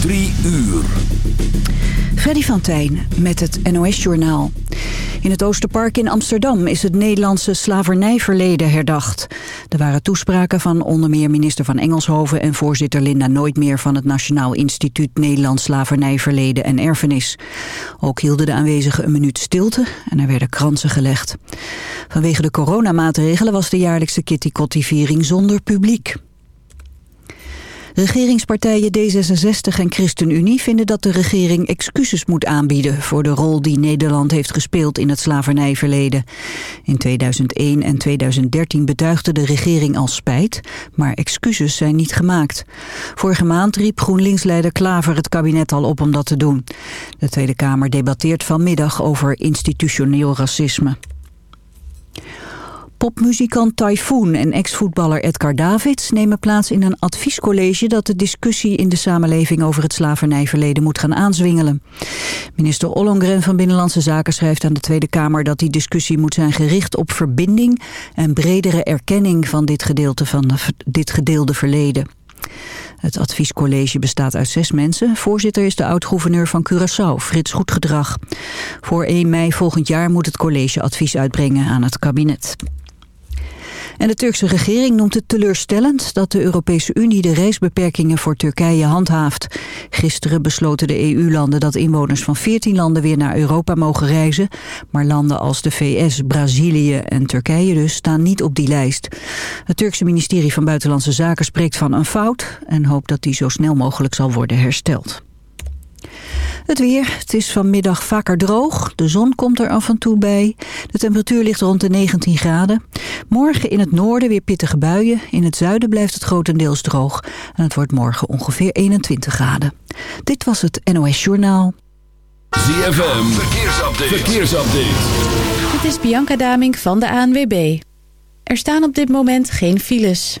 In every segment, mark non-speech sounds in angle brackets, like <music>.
Drie uur. Freddy van Tijn met het NOS-journaal. In het Oosterpark in Amsterdam is het Nederlandse slavernijverleden herdacht. Er waren toespraken van onder meer minister van Engelshoven... en voorzitter Linda Nooitmeer van het Nationaal Instituut Nederlands Slavernijverleden en Erfenis. Ook hielden de aanwezigen een minuut stilte en er werden kransen gelegd. Vanwege de coronamaatregelen was de jaarlijkse Kitty Kotti-viering zonder publiek. Regeringspartijen D66 en ChristenUnie vinden dat de regering excuses moet aanbieden voor de rol die Nederland heeft gespeeld in het slavernijverleden. In 2001 en 2013 betuigde de regering al spijt, maar excuses zijn niet gemaakt. Vorige maand riep GroenLinks-leider Klaver het kabinet al op om dat te doen. De Tweede Kamer debatteert vanmiddag over institutioneel racisme. Popmuzikant Typhoon en ex-voetballer Edgar Davids nemen plaats in een adviescollege dat de discussie in de samenleving over het slavernijverleden moet gaan aanzwingelen. Minister Ollongren van Binnenlandse Zaken schrijft aan de Tweede Kamer dat die discussie moet zijn gericht op verbinding en bredere erkenning van dit, gedeelte van dit gedeelde verleden. Het adviescollege bestaat uit zes mensen. Voorzitter is de oud-gouverneur van Curaçao, Frits Goedgedrag. Voor 1 mei volgend jaar moet het college advies uitbrengen aan het kabinet. En de Turkse regering noemt het teleurstellend dat de Europese Unie de reisbeperkingen voor Turkije handhaaft. Gisteren besloten de EU-landen dat inwoners van 14 landen weer naar Europa mogen reizen. Maar landen als de VS, Brazilië en Turkije dus staan niet op die lijst. Het Turkse ministerie van Buitenlandse Zaken spreekt van een fout en hoopt dat die zo snel mogelijk zal worden hersteld. Het weer, het is vanmiddag vaker droog. De zon komt er af en toe bij. De temperatuur ligt rond de 19 graden. Morgen in het noorden weer pittige buien. In het zuiden blijft het grotendeels droog. En het wordt morgen ongeveer 21 graden. Dit was het NOS Journaal. ZFM, verkeersupdate. verkeersupdate. Dit is Bianca Damink van de ANWB. Er staan op dit moment geen files.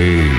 Hey.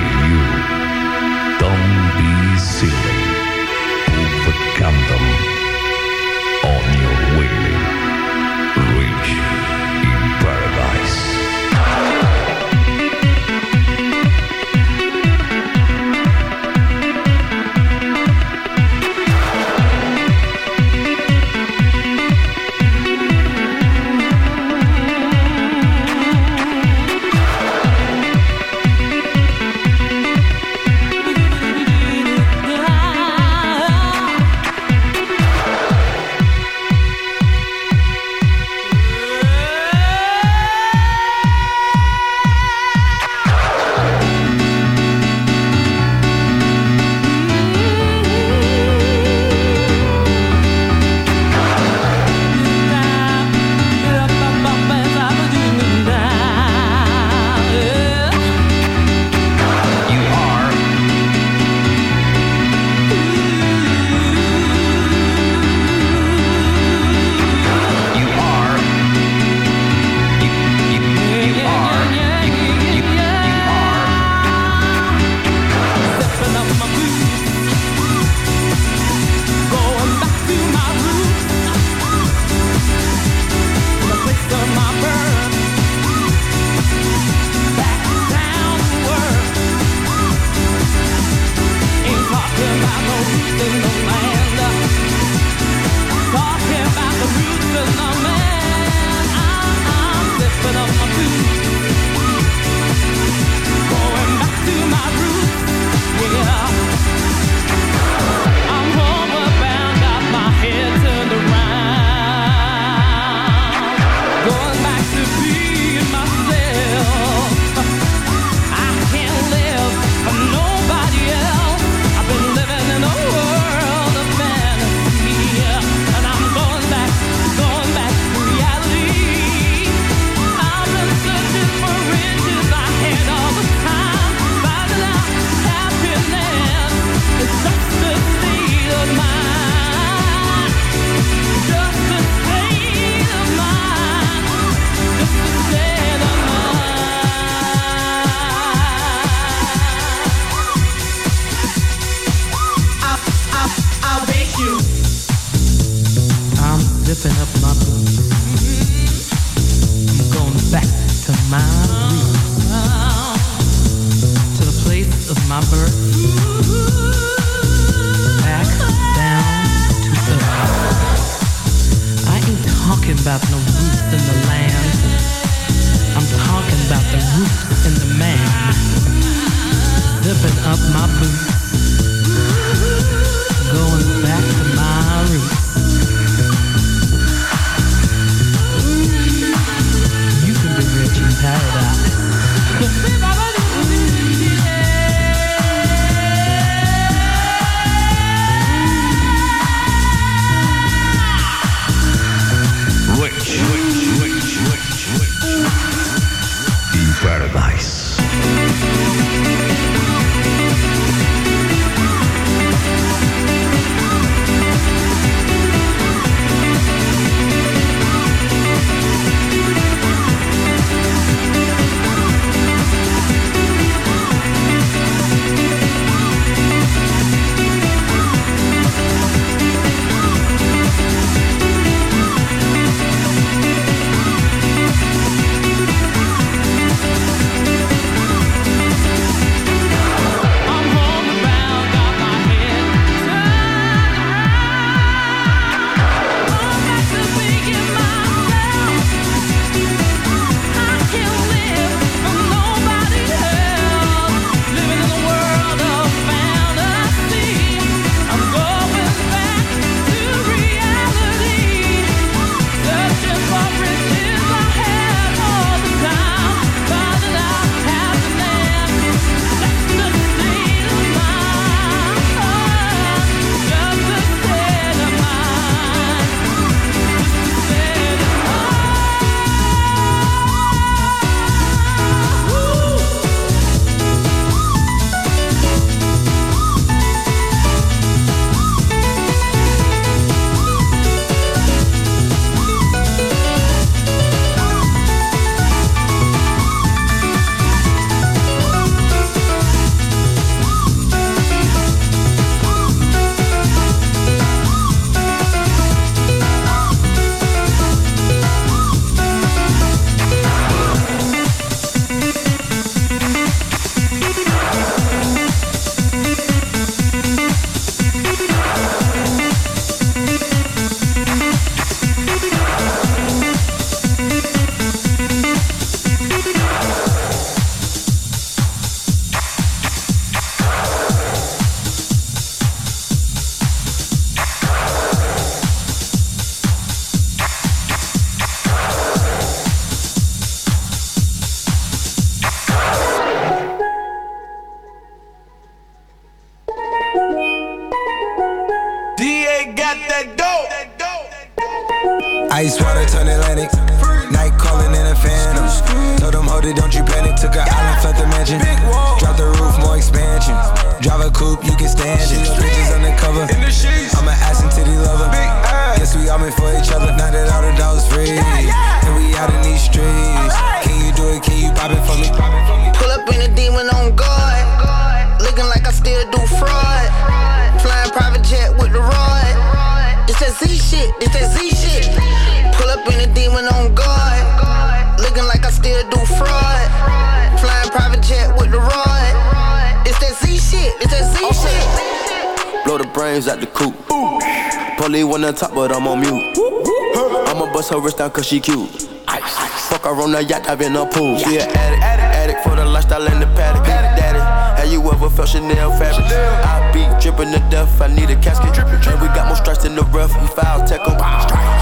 Cause she cute. Ice. Fuck her on the yacht, I've been a pool. She an addict, addict for the lifestyle in the paddock. Daddy, have you ever felt Chanel fabric? I be dripping to death, I need a casket. And we got more strikes in the rough, we foul tech 'em.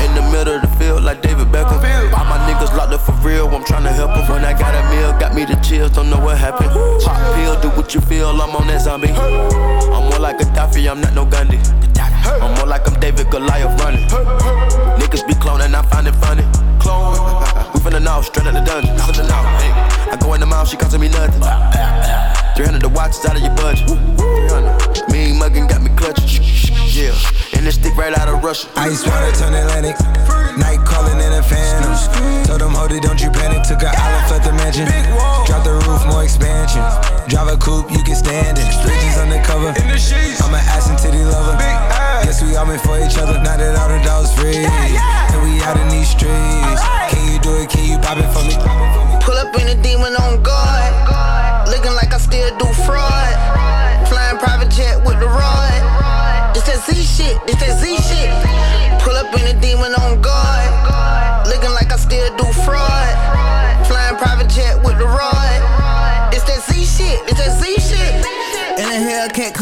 In the middle of the field, like David Beckham. All my niggas locked up for real, I'm tryna help 'em. When I got a meal, got me the chills, don't know what happened. Pop pill, do what you feel, I'm on that zombie. I'm more like a Gaddafi, I'm not no Gundy. I'm more like I'm David Goliath running. Niggas be cloning, I find it funny. Clone. <laughs> We finna know, straight out the dungeon. I go in the mouth, she costing me nothing. 300 the watch is out of your budget. 300. Mean muggin' got me clutching. Yeah, and this stick right out of Russia. Ice water turn Atlantic. Night calling in a phantom. Told them, hold it, don't you panic. Took a island, felt the mansion.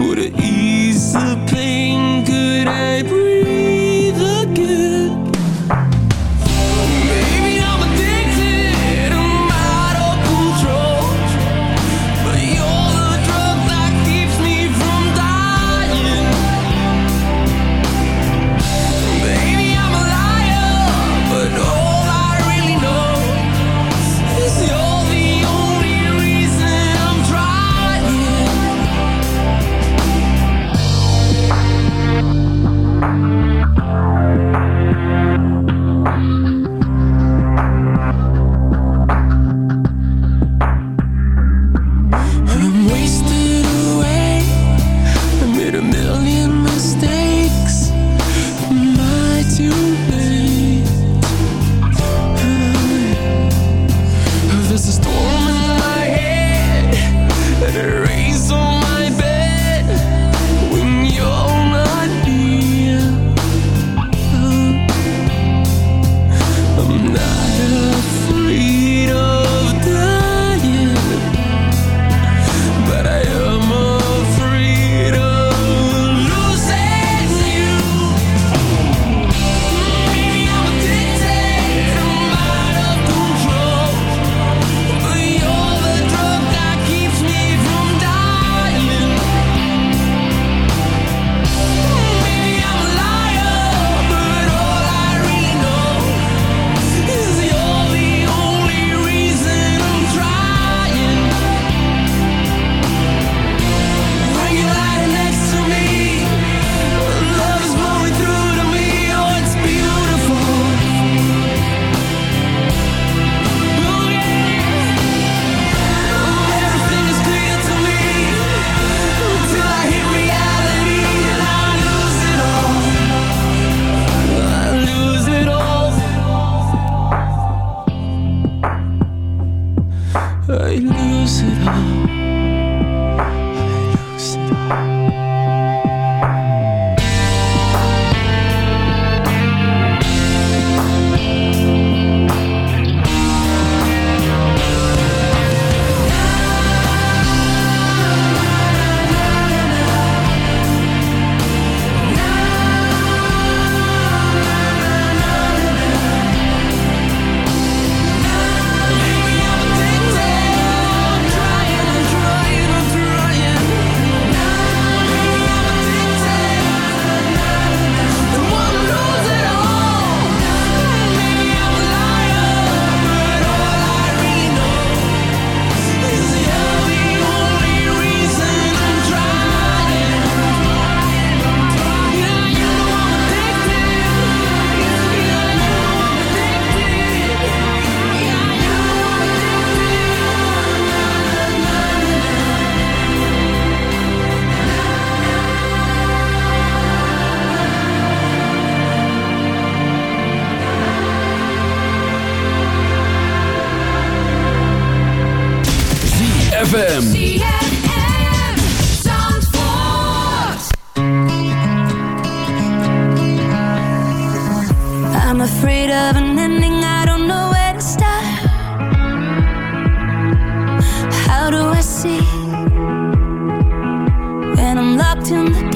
Would it ease the pain? Could I breathe locked in the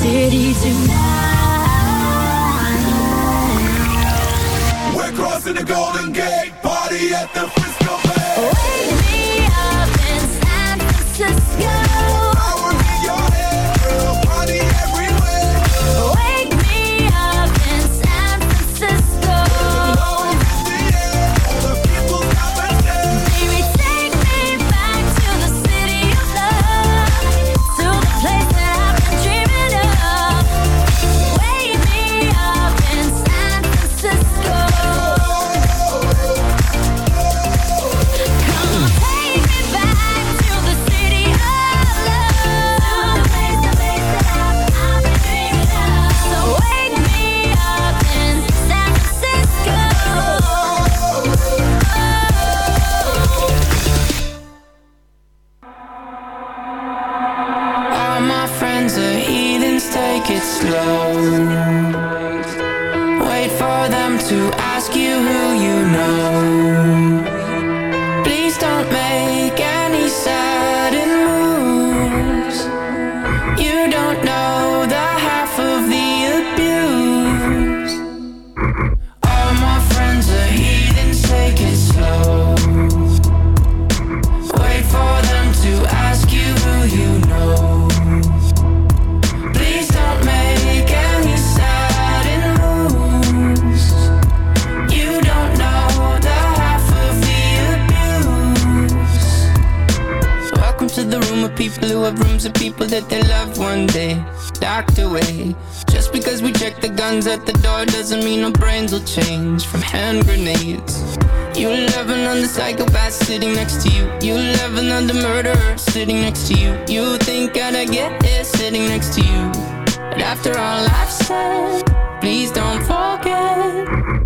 city tonight. We're crossing the Golden Gate, party at the Frisco Bay. Wake me up in San Francisco. Another psychopath sitting next to you. You love another murderer sitting next to you. You think I'd get here sitting next to you. But after all I've said, please don't forget.